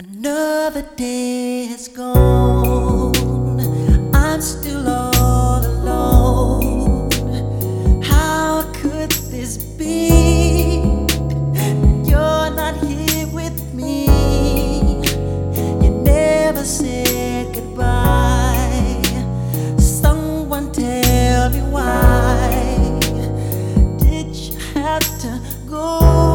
Another day has gone. I'm still all alone. How could this be? You're not here with me. You never said goodbye. Someone tell me why. Did you have to go?